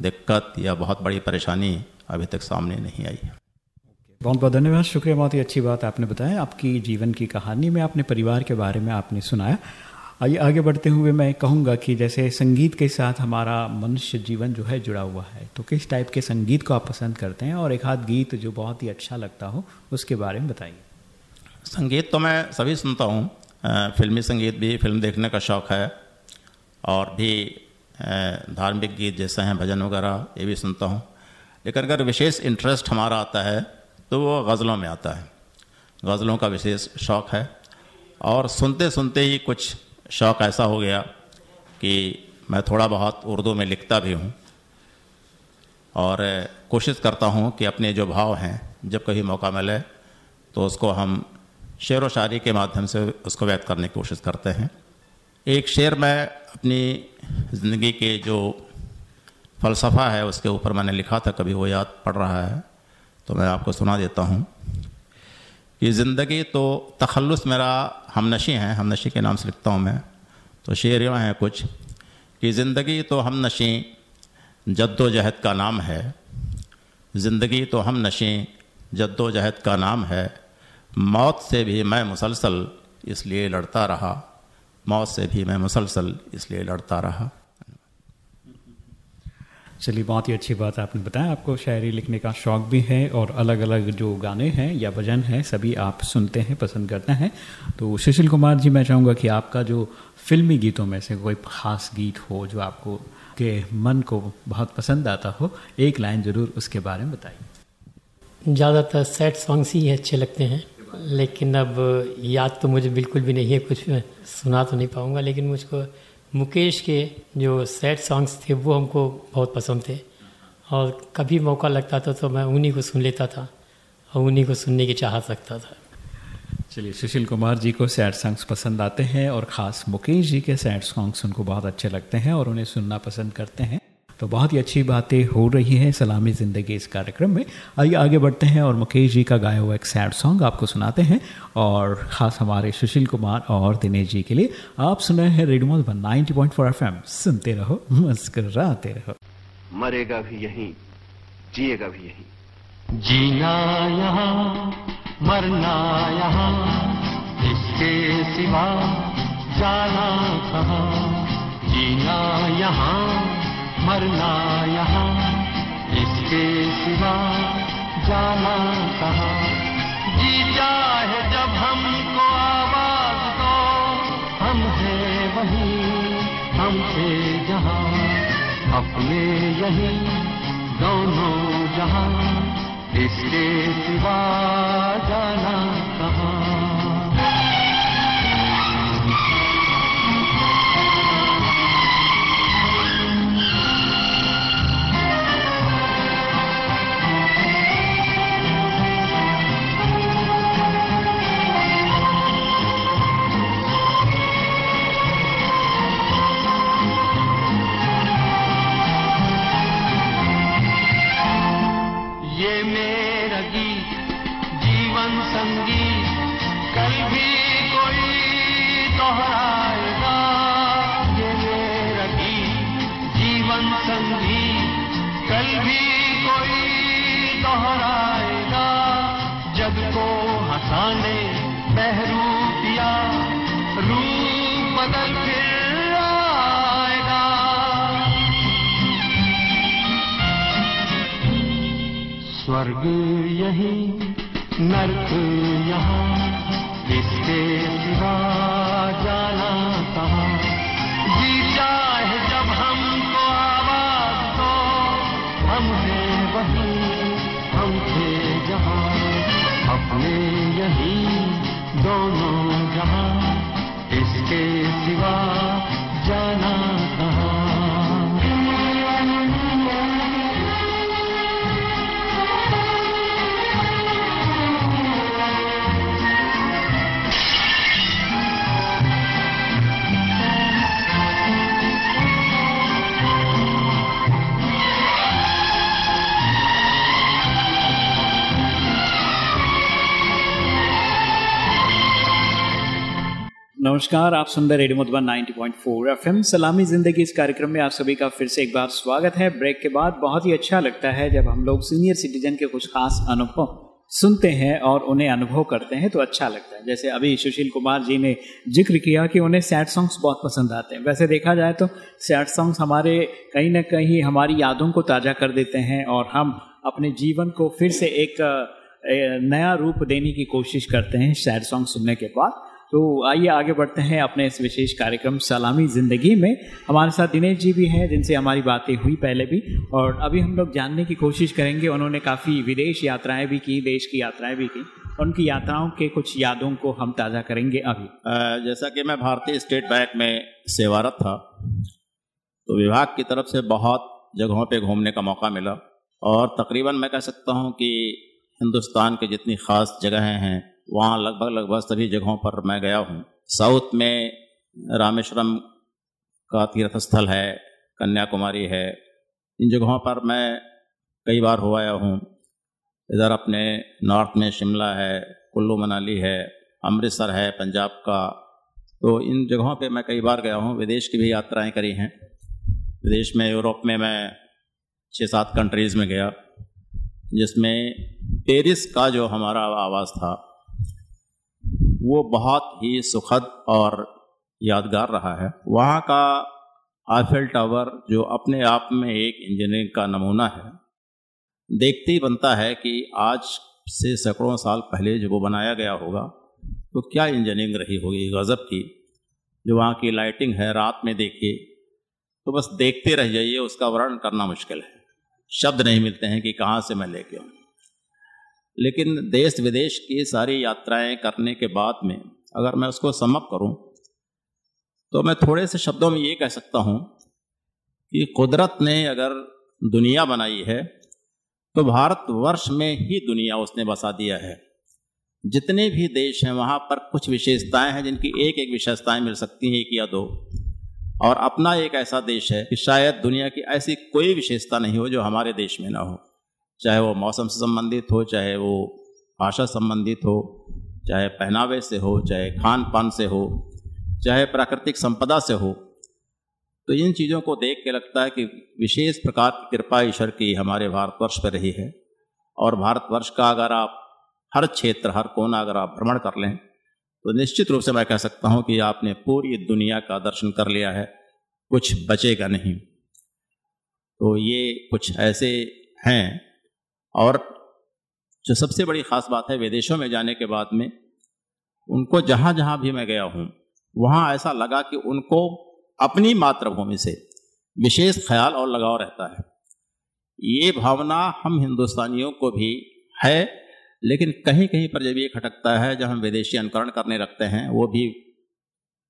दिक्कत या बहुत बड़ी परेशानी अभी तक सामने नहीं आई। है बहुत बहुत धन्यवाद। शुक्रिया, बहुत ही अच्छी बात आपने बताया। आपकी जीवन की कहानी में अपने परिवार के बारे में आपने सुनाया। आइए, आगे बढ़ते हुए मैं कहूँगा कि जैसे संगीत के साथ हमारा मनुष्य जीवन जो है जुड़ा हुआ है तो किस टाइप के संगीत को आप पसंद करते हैं? और एक आध गीत जो बहुत ही अच्छा लगता हो, उसके बारे में बताइए। संगीत तो मैं सभी सुनता हूँ। फिल्मी संगीत भी, फ़िल्म देखने का शौक़ है। और भी धार्मिक गीत जैसे हैं, भजन वगैरह, ये भी सुनता हूँ। लेकिन अगर विशेष इंटरेस्ट हमारा आता है तो वो गज़लों में आता है। गज़लों का विशेष शौक़ है। और सुनते सुनते ही कुछ शौक़ ऐसा हो गया कि मैं थोड़ा बहुत उर्दू में लिखता भी हूँ। और कोशिश करता हूँ कि अपने जो भाव हैं, जब कभी मौका मिले तो उसको हम शेर व शायरी के माध्यम से उसको व्यक्त करने की कोशिश करते हैं। एक शेर मैं अपनी ज़िंदगी के जो फ़लसफ़ा है, उसके ऊपर मैंने लिखा था, कभी वो याद पड़ रहा है। तो मैं आपको सुना देता हूँ कि ज़िंदगी तो तखलुस मेरा हम नशी हैं हम हमनशी के नाम से लिखता हूँ मैं। तो शेर यूँ हैं कुछ कि ज़िंदगी तो हम नशी जद्दोजहद का नाम है। ज़िंदगी तो हम नशी जद्दोजहद का नाम है। मौत से भी मैं मुसलसल इसलिए लड़ता रहा। मौत से भी मैं मुसलसल इसलिए लड़ता रहा। चलिए, बहुत ही अच्छी बात आपने बताया। आपको शायरी लिखने का शौक़ भी है और अलग अलग जो गाने हैं या भजन हैं, सभी आप सुनते हैं, पसंद करते हैं। तो सुशील कुमार जी, मैं चाहूँगा कि आपका जो फिल्मी गीतों में से कोई ख़ास गीत हो जो आपको के मन को बहुत पसंद आता हो, एक लाइन ज़रूर उसके बारे में बताइए। ज़्यादातर सैड सॉन्ग्स ही अच्छे लगते हैं, लेकिन अब याद तो मुझे बिल्कुल भी नहीं है, कुछ सुना तो नहीं पाऊँगा, लेकिन मुझको मुकेश के जो सैड सॉन्ग्स थे, वो हमको बहुत पसंद थे। और कभी मौका लगता था तो मैं उन्हीं को सुन लेता था और उन्हीं को सुनने की चाह सकता था। चलिए, सुशील कुमार जी को सैड सॉन्ग्स पसंद आते हैं और ख़ास मुकेश जी के सैड सॉन्ग्स उनको बहुत अच्छे लगते हैं और उन्हें सुनना पसंद करते हैं। तो बहुत ही अच्छी बातें हो रही हैं सलामी ज़िंदगी इस कार्यक्रम में। आइए आगे बढ़ते हैं और मुकेश जी का गाया हुआ एक सैड सॉन्ग आपको सुनाते हैं और ख़ास हमारे सुशील कुमार और दिनेश जी के लिए आप सुन रहे हैं radio one ninety point four F सुनते रहो मुस्कराते रहो। मरेगा भी यहीं जिएगा भी यहीं। जीना यहाँ मरना यहाँ इसके सिवा जाना कहाँ? जीना यहाँ मरना यहाँ, इसके सिवा जाना कहाँ? जी चाहे जब हमको आवाज़ दो, हम है वही, हम थे जहाँ। अपने यही दोनों जहाँ, इसके सिवा जाना कहाँ? जहाँ इसके सिवा जाना नमस्कार, आप सुन रहे रेडियो मधुबन 90.4 एफएम। सलामी ज़िंदगी इस कार्यक्रम में आप सभी का फिर से एक बार स्वागत है। ब्रेक के बाद बहुत ही अच्छा लगता है जब हम लोग सीनियर सिटीजन के कुछ खास अनुभव सुनते हैं और उन्हें अनुभव करते हैं तो अच्छा लगता है। जैसे अभी सुशील कुमार जी ने ज़िक्र किया कि उन्हें सैड सॉन्ग्स बहुत पसंद आते हैं। वैसे देखा जाए तो सैड सॉन्ग्स हमारे कहीं ना कहीं हमारी यादों को ताज़ा कर देते हैं और हम अपने जीवन को फिर से एक नया रूप देने की कोशिश करते हैं सैड सॉन्ग सुनने के बाद। तो आइए आगे बढ़ते हैं अपने इस विशेष कार्यक्रम सलामी ज़िंदगी में। हमारे साथ दिनेश जी भी हैं, जिनसे हमारी बातें हुई पहले भी, और अभी हम लोग जानने की कोशिश करेंगे, उन्होंने काफ़ी विदेश यात्राएँ भी की, देश की यात्राएँ भी की। उनकी यात्राओं के कुछ यादों को हम ताज़ा करेंगे अभी। जैसा कि मैं भारतीय स्टेट बैंक में सेवारत था तो विभाग की तरफ़ से बहुत जगहों पर घूमने का मौका मिला, और तकरीबन मैं कह सकता हूँ कि हिंदुस्तान के जितनी ख़ास जगहें हैं वहाँ लगभग लगभग सभी जगहों पर मैं गया हूँ। साउथ में रामेश्वरम का तीर्थ स्थल है, कन्याकुमारी है। इन जगहों पर मैं कई बार हो आया हूँ। इधर अपने नॉर्थ में शिमला है, कुल्लू मनाली है, अमृतसर है, पंजाब का। तो इन जगहों पे मैं कई बार गया हूँ। विदेश की भी यात्राएँ करी हैं। विदेश में, यूरोप में मैं छः सात कंट्रीज़ में गया, जिसमें पेरिस का जो हमारा आवाज़ था वो बहुत ही सुखद और यादगार रहा है। वहाँ का आफेल टावर जो अपने आप में एक इंजीनियरिंग का नमूना है, देखते ही बनता है कि आज से सैकड़ों साल पहले जब वो बनाया गया होगा तो क्या इंजीनियरिंग रही होगी गज़ब की? जो वहाँ की लाइटिंग है, रात में देखिए तो बस देखते रह जाइए, उसका वर्णन करना मुश्किल है। शब्द नहीं मिलते हैं कि कहाँ से मैं लेके आऊँ। लेकिन देश विदेश की सारी यात्राएँ करने के बाद में अगर मैं उसको समअप करूँ तो मैं थोड़े से शब्दों में ये कह सकता हूँ कि कुदरत ने अगर दुनिया बनाई है तो भारतवर्ष में ही दुनिया उसने बसा दिया है। जितने भी देश हैं, वहाँ पर कुछ विशेषताएँ हैं जिनकी एक एक विशेषताएँ मिल सकती हैं, एक या दो। और अपना एक ऐसा देश है कि शायद दुनिया की ऐसी कोई विशेषता नहीं हो जो हमारे देश में ना हो। चाहे वो मौसम से संबंधित हो, चाहे वो भाषा संबंधित हो, चाहे पहनावे से हो, चाहे खान पान से हो, चाहे प्राकृतिक संपदा से हो तो इन चीज़ों को देख के लगता है कि विशेष प्रकार की कृपा ईश्वर की हमारे भारतवर्ष पर रही है। और भारतवर्ष का अगर आप हर क्षेत्र, हर कोना अगर आप भ्रमण कर लें तो निश्चित रूप से मैं कह सकता हूँ कि आपने पूरी दुनिया का दर्शन कर लिया है, कुछ बचेगा नहीं। तो ये कुछ ऐसे हैं और जो सबसे बड़ी ख़ास बात है विदेशों में जाने के बाद में, उनको जहाँ जहाँ भी मैं गया हूँ, वहाँ ऐसा लगा कि उनको अपनी मातृभूमि से विशेष ख्याल और लगाव रहता है। ये भावना हम हिंदुस्तानियों को भी है, लेकिन कहीं कहीं पर जब ये खटकता है, जब हम विदेशी अनुकरण करने रखते हैं, वो भी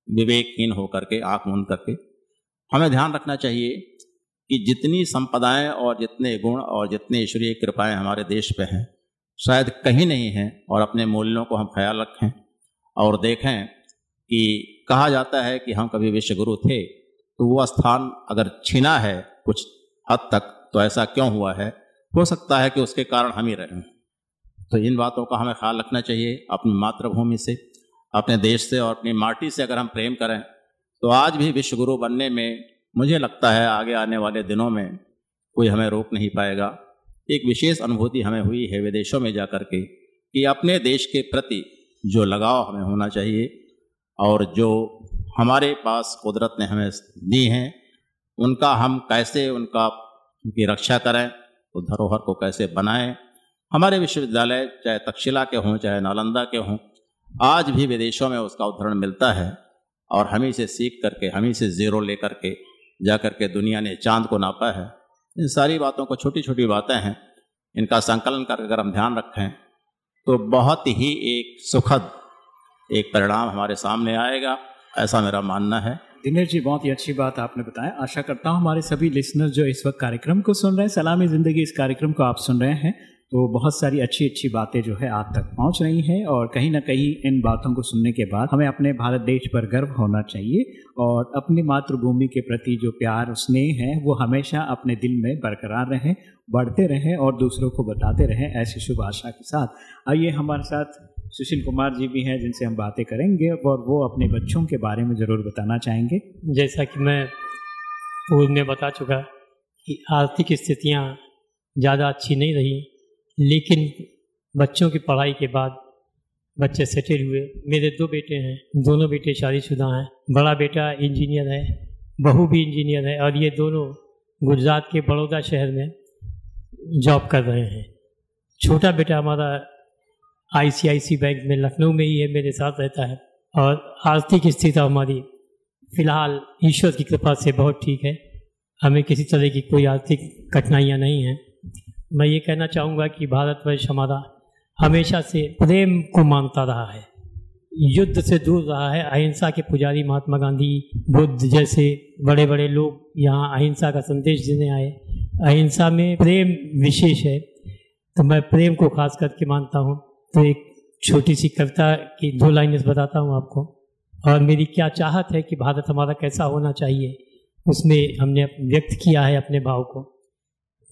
विवेकहीन होकर के, आँख मूंद करके, हमें ध्यान रखना चाहिए कि जितनी संपदाएँ और जितने गुण और जितनी ईश्वरीय कृपाएँ हमारे देश पे हैं, शायद कहीं नहीं हैं और अपने मूल्यों को हम ख्याल रखें और देखें कि कहा जाता है कि हम कभी विश्व गुरु थे तो वो स्थान अगर छीना है कुछ हद तक तो ऐसा क्यों हुआ है? हो सकता है कि उसके कारण हम ही रहे तो इन बातों का हमें ख्याल रखना चाहिए अपनी मातृभूमि से, अपने देश से और अपनी माटी से अगर हम प्रेम करें तो आज भी विश्व गुरु बनने में मुझे लगता है आगे आने वाले दिनों में कोई हमें रोक नहीं पाएगा। एक विशेष अनुभूति हमें हुई है विदेशों में जा कर के कि अपने देश के प्रति जो लगाव हमें होना चाहिए और जो हमारे पास कुदरत ने हमें दी हैं, उनका हम कैसे उनका उनकी रक्षा करें, उस धरोहर को कैसे बनाएँ। हमारे विश्वविद्यालय चाहे तक्षशिला के हों, चाहे नालंदा के हों, आज भी विदेशों में उसका उदाहरण मिलता है और हम ही से सीख करके, हम ही से ज़ीरो लेकर के जा कर के दुनिया ने चाँद को नापा है। इन सारी बातों को छोटी छोटी बातें हैं। इनका संकलन कर अगर हम ध्यान रखें तो बहुत ही एक सुखद एक परिणाम हमारे सामने आएगा, ऐसा मेरा मानना है। दिनेश जी, बहुत ही अच्छी बात आपने बताया। आशा करता हूँ हमारे सभी लिसनर जो इस वक्त कार्यक्रम को सुन रहे हैं, सलामी ज़िंदगी इस कार्यक्रम को आप सुन रहे हैं। तो बहुत सारी अच्छी अच्छी बातें जो है आप तक पहुँच रही हैं और कहीं ना कहीं इन बातों को सुनने के बाद हमें अपने भारत देश पर गर्व होना चाहिए और अपनी मातृभूमि के प्रति जो प्यार, स्नेह है, वो हमेशा अपने दिल में बरकरार रहें, बढ़ते रहें और दूसरों को बताते रहें ऐसी शुभ आशा के साथ। आइए हमारे साथ सुशील कुमार जी भी हैं जिनसे हम बातें करेंगे और वो अपने बच्चों के बारे में ज़रूर बताना चाहेंगे। जैसा कि मैं पूर्व में बता चुका कि आर्थिक स्थितियाँ ज़्यादा अच्छी नहीं रही लेकिन बच्चों की पढ़ाई के बाद बच्चे सेटल हुए। मेरे दो बेटे हैं, दोनों बेटे शादीशुदा हैं। बड़ा बेटा इंजीनियर है, बहू भी इंजीनियर है और ये दोनों गुजरात के बड़ौदा शहर में जॉब कर रहे हैं। छोटा बेटा हमारा आईसीआईसी बैंक में लखनऊ में ही है, मेरे साथ रहता है और आर्थिक स्थिति हमारी फ़िलहाल ईश्वर की कृपा से बहुत ठीक है। हमें किसी तरह की कोई आर्थिक कठिनाइयाँ नहीं हैं। मैं ये कहना चाहूँगा कि भारतवर्ष हमारा हमेशा से प्रेम को मानता रहा है। युद्ध से दूर रहा है। अहिंसा के पुजारी महात्मा गांधी, बुद्ध जैसे बड़े बड़े लोग यहाँ अहिंसा का संदेश देने आए। अहिंसा में प्रेम विशेष है। तो मैं प्रेम को खास करके मानता हूँ। तो एक छोटी सी कविता की दो लाइनें बताता हूँ आपको। और मेरी क्या चाहत है कि भारत हमारा कैसा होना चाहिए, उसमें हमने व्यक्त किया है अपने भाव को।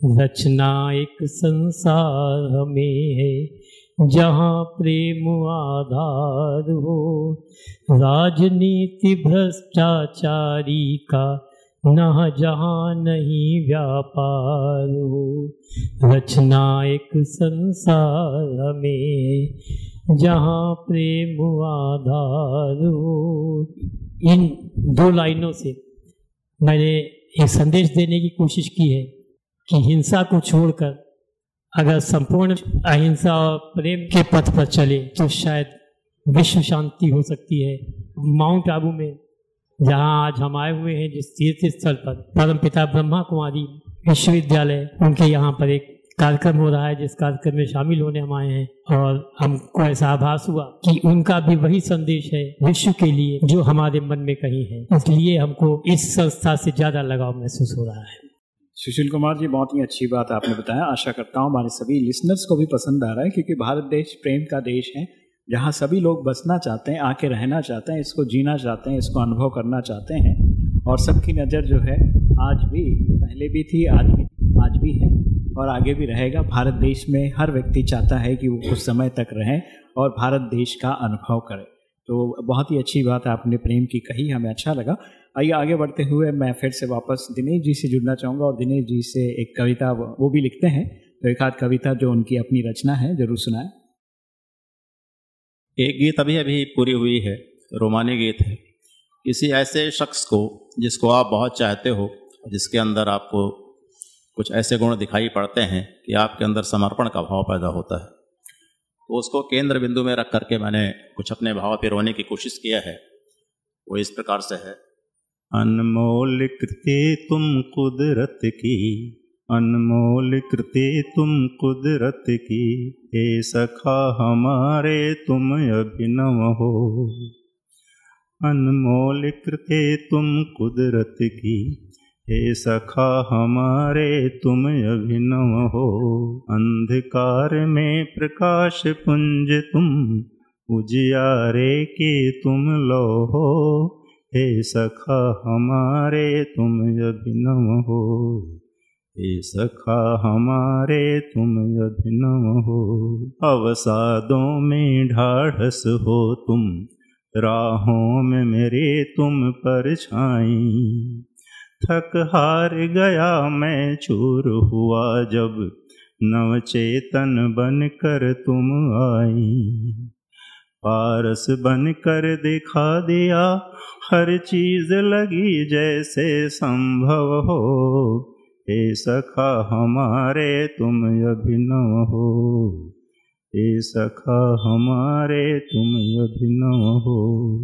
रचना एक संसार हमें है, जहाँ प्रेम आधार हो। राजनीति भ्रष्टाचारी का न जहाँ नहीं व्यापार हो। रचना एक संसार हमें जहाँ प्रेम आधार हो। इन दो लाइनों से मैंने एक संदेश देने की कोशिश की है। कि हिंसा को छोड़कर अगर संपूर्ण अहिंसा और प्रेम के पथ पर चले तो शायद विश्व शांति हो सकती है। माउंट आबू में, जहाँ आज हम आए हुए हैं, जिस तीर्थ स्थल पर परम पिता ब्रह्मा कुमारी विश्वविद्यालय, उनके यहाँ पर एक कार्यक्रम हो रहा है, जिस कार्यक्रम में शामिल होने हम आए हैं। और हमको ऐसा आभास हुआ कि उनका भी वही संदेश है विश्व के लिए, जो हमारे मन में कहीं है। इसलिए हमको इस संस्था से ज़्यादा लगाव महसूस हो रहा है। सुशील कुमार जी, बहुत ही अच्छी बात आपने बताया। आशा करता हूँ हमारे सभी लिसनर्स को भी पसंद आ रहा है, क्योंकि भारत देश प्रेम का देश है, जहाँ सभी लोग बसना चाहते हैं, आके रहना चाहते हैं, इसको जीना चाहते हैं, इसको अनुभव करना चाहते हैं। और सबकी नज़र जो है, आज भी, पहले भी थी, आज भी आज भी है, और आगे भी रहेगा। भारत देश में हर व्यक्ति चाहता है कि वो कुछ समय तक रहें और भारत देश का अनुभव करें। तो बहुत ही अच्छी बात आपने प्रेम की कही, हमें अच्छा लगा। आइए, आगे बढ़ते हुए मैं फिर से वापस दिनेश जी से जुड़ना चाहूँगा और दिनेश जी से एक कविता वो भी लिखते हैं। तो एक आध कविता जो उनकी अपनी रचना है, ज़रूर सुनाए। एक गीत अभी अभी पूरी हुई है, रोमानी गीत है। किसी ऐसे शख्स को, जिसको आप बहुत चाहते हो, जिसके अंदर आपको कुछ ऐसे गुण दिखाई पड़ते हैं कि आपके अंदर समर्पण का भाव पैदा होता है। तो उसको केंद्र बिंदु में रख करके मैंने कुछ अपने भाव पर रोने की कोशिश किया है। वो इस प्रकार से है। अनमोल कृते तुम कुदरत की, अनमोल कृते तुम कुदरत की, हे सखा हमारे तुम अभिनव हो। अनमोल कृते तुम कुदरत की, हे सखा हमारे तुम अभिनव हो। अंधकार में प्रकाश पुंज तुम, उजियारे के तुम लो हो हे सखा, हमारे तुम अभिनव हो। हे सखा, हमारे तुम अभिनव हो। अवसादों में ढाढ़स हो तुम, राहों में मेरे तुम परछाई थक हार गया मैं, चूर हुआ जब नवचेतन बन कर तुम आई। पारस बन कर दिखा दिया, हर चीज़ लगी जैसे संभव हो। हे सखा, हमारे तुम अभिनव हो। हे सखा, हमारे तुम अभिनव हो।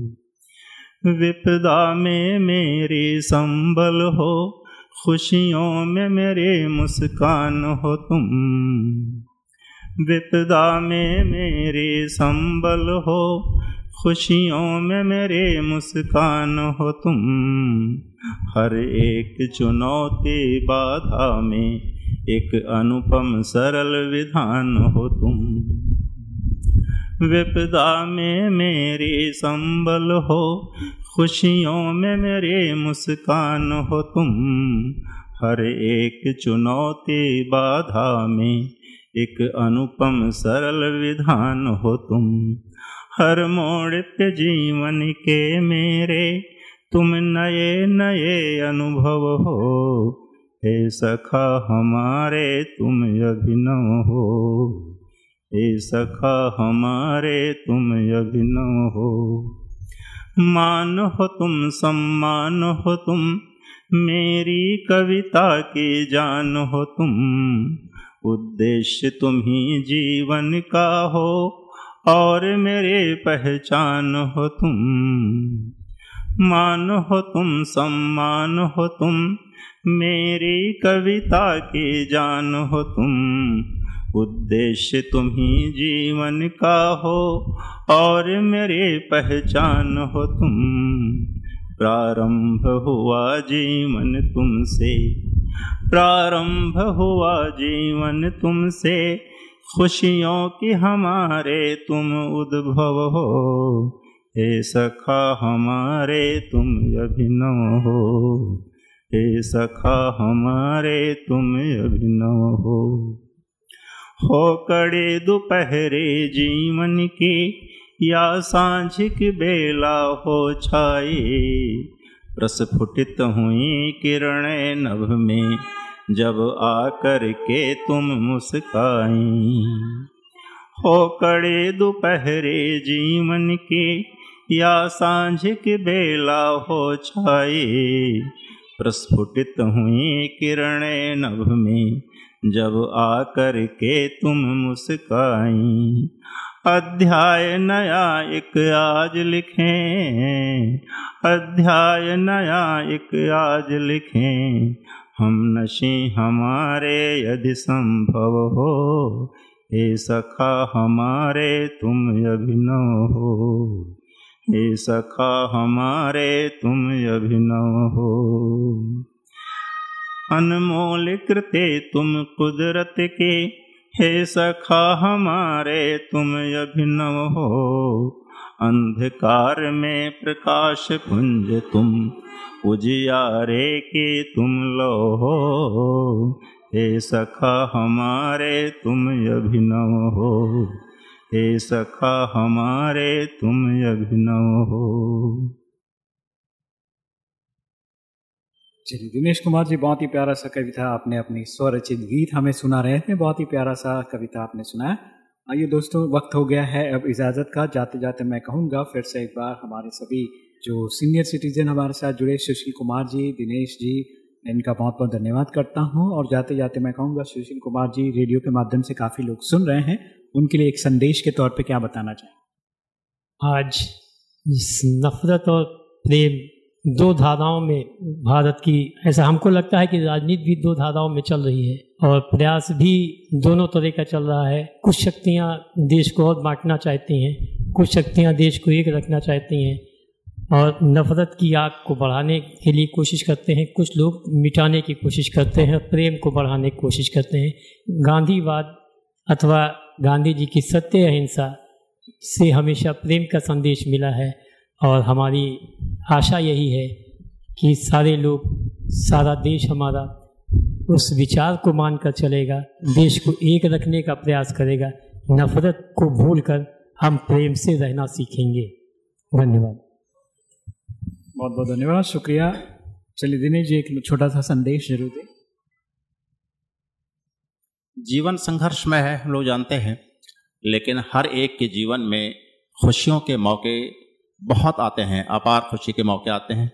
विपदा में मेरी संबल हो, खुशियों में मेरे मुस्कान हो तुम। विपदा में मेरे संबल हो, खुशियों में मेरे मुस्कान हो तुम। हर एक चुनौती बाधा में एक अनुपम सरल विधान हो तुम। विपदा में मेरी संबल हो, खुशियों में मेरे मुस्कान हो तुम। हर एक चुनौती बाधा में एक अनुपम सरल विधान हो तुम। हर मोड़ पे जीवन के मेरे, तुम नए नए अनुभव हो। हे सखा हमारे, तुम अभिनव हो। हे सखा हमारे, तुम अभिनव हो। मान हो तुम, सम्मान हो तुम, मेरी कविता की जान हो तुम। उद्देश्य तुम्ही जीवन का हो, और मेरे पहचान हो तुम। मान हो तुम, सम्मान हो तुम, मेरी कविता की जान हो तुम। उद्देश्य तुम्ही जीवन का हो, और मेरे पहचान हो तुम। प्रारंभ हुआ जीवन तुमसे प्रारंभ हुआ जीवन तुमसे। खुशियों की हमारे तुम उद्भव हो। हे सखा, हमारे तुम अभिनव हो। हे सखा, हमारे तुम अभिनव हो। हो कड़े दोपहरे जीवन की, या सांझिक बेला हो छाई। प्रस्फुटित हुई किरणें नभ में, जब आकर के तुम मुस्काई। हो कड़े दोपहरे जीवन के, या साँझ के बेला हो छाए। प्रस्फुटित हुई किरणें नभ में, जब आकर के तुम मुस्काई। अध्याय नया एक आज लिखें। अध्याय नया एक आज लिखें। हम नशी हमारे यदि संभव हो, हे सखा हमारे तुम अभिनव हो। हे सखा हमारे तुम अभिनव हो। अनमोल कृते तुम कुदरत के हे सखा हमारे, तुम अभिनव हो। अंधकार में प्रकाश पुंज तुम, उजियारे के तुम लो हो। हे सखा हमारे, तुम अभिनव हो। हे सखा हमारे, तुम अभिनव हो। चलिए, दिनेश कुमार जी, बहुत ही प्यारा सा कविता आपने अपनी स्वरचित गीत हमें सुना रहे थे बहुत ही प्यारा सा कविता आपने सुनाया आइए दोस्तों, वक्त हो गया है, अब इजाज़त का। जाते जाते मैं कहूँगा, फिर से एक बार हमारे सभी जो सीनियर सिटीजन हमारे साथ जुड़े सुशील कुमार जी, दिनेश जी इनका बहुत बहुत धन्यवाद करता हूँ। और जाते जाते मैं कहूँगा, सुशील कुमार जी, रेडियो के माध्यम से काफ़ी लोग सुन रहे हैं। उनके लिए एक संदेश के तौर पर क्या बताना चाहें? आज इस नफरत और प्रेम दो धाराओं में भारत की, ऐसा हमको लगता है कि राजनीति भी दो धाराओं में चल रही है। और प्रयास भी दोनों तरह का चल रहा है। कुछ शक्तियाँ देश को और बांटना चाहती हैं, कुछ शक्तियाँ देश को एक रखना चाहती हैं। और नफरत की आग को बढ़ाने के लिए कोशिश करते हैं, कुछ लोग मिटाने की कोशिश करते हैं प्रेम को बढ़ाने की कोशिश करते हैं। गांधीवाद अथवा गांधी जी की सत्य अहिंसा से हमेशा प्रेम का संदेश मिला है। और हमारी आशा यही है कि सारे लोग सारा देश हमारा उस विचार को मानकर चलेगा देश को एक रखने का प्रयास करेगा नफरत को भूलकर हम प्रेम से रहना सीखेंगे। धन्यवाद। बहुत बहुत धन्यवाद। शुक्रिया। चलिए दिनेश जी एक छोटा सा संदेश ज़रूर दें। जीवन संघर्ष में है हम लोग जानते हैं लेकिन हर एक के जीवन में खुशियों के मौके बहुत आते हैं, अपार खुशी के मौके आते हैं।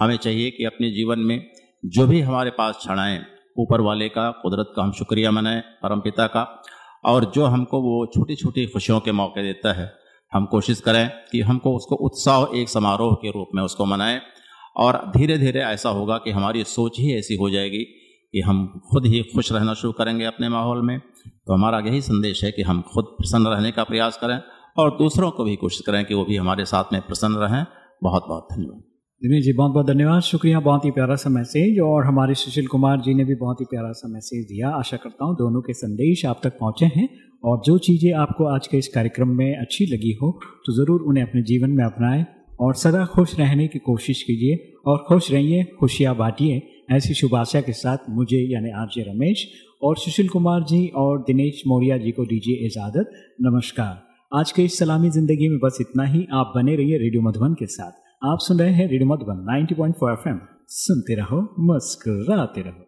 हमें चाहिए कि अपने जीवन में जो भी हमारे पास क्षणाएँ ऊपर वाले का, कुदरत का हम शुक्रिया मनाएँ, परम पिता का, और जो हमको वो छोटी छोटी खुशियों के मौके देता है, हम कोशिश करें कि हमको उसको उत्साह एक समारोह के रूप में उसको मनाएँ, और धीरे धीरे ऐसा होगा कि हमारी सोच ही ऐसी हो जाएगी कि हम खुद ही खुश रहना शुरू करेंगे अपने माहौल में। तो हमारा यही संदेश है कि हम खुद प्रसन्न रहने का प्रयास करें और दूसरों को भी कोशिश करें कि वो भी हमारे साथ में प्रसन्न रहें। बहुत बहुत धन्यवाद। दिनेश जी, बहुत बहुत धन्यवाद। शुक्रिया, बहुत ही प्यारा सा। मैसेज और हमारे सुशील कुमार जी ने भी बहुत ही प्यारा सा मैसेज दिया। आशा करता हूँ दोनों के संदेश आप तक पहुँचे हैं। और जो चीज़ें आपको आज के इस कार्यक्रम में अच्छी लगी हो तो ज़रूर उन्हें अपने जीवन में अपनाएँ। और सदा खुश रहने की कोशिश कीजिए। और खुश रहिए, खुशियाँ बांटिए। ऐसी शुभ आशा के साथ मुझे, यानी आरजे रमेश और सुशील कुमार जी और दिनेश मौर्या जी को दीजिए इजाज़त। नमस्कार। आज के इस सलामी ज़िंदगी में बस इतना ही। आप बने रहिए रेडियो मधुबन के साथ। आप सुन रहे हैं रेडियो मधुबन 90.4 एफएम। सुनते रहो, मुस्कुराते रहो।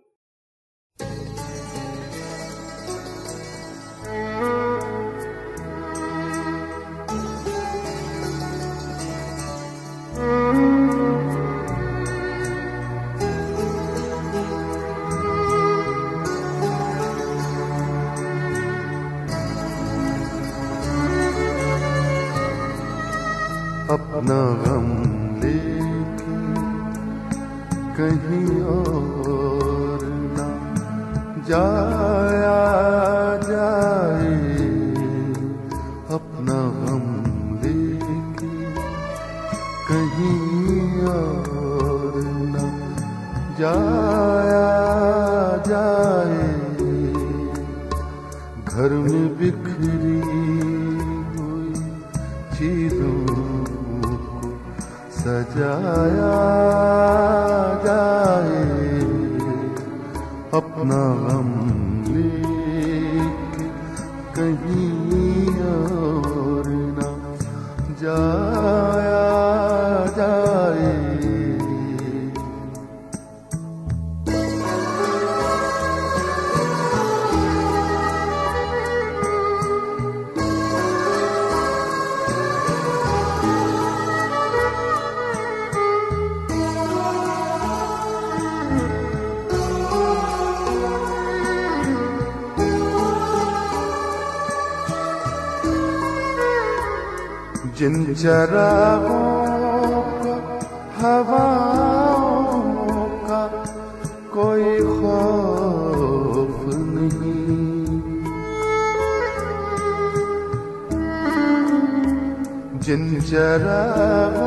चरागों हवाओं का कोई खौफ नहीं। जिन चरागों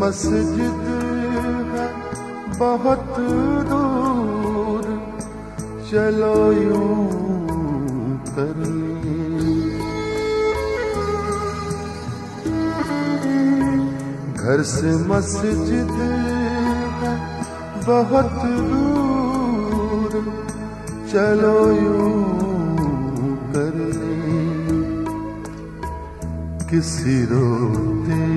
मस्जिद है बहुत दूर, चलो यूँ कर घर से मस्जिद है बहुत दूर, चलो यूँ कर किसी रोते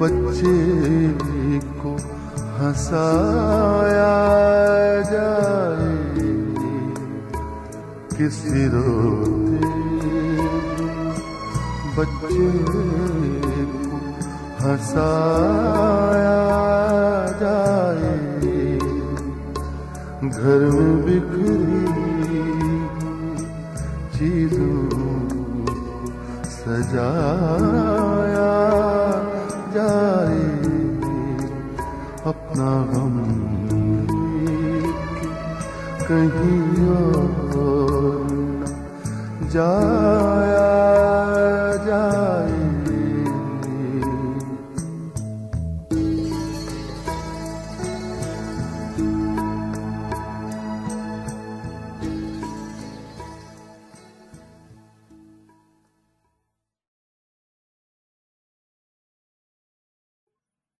बच्चे को हंसाया जाए, किसी रोते बच्चे को हंसाया जाए। घर में बिखरी चीज़ों को लेके कहीं और न जाए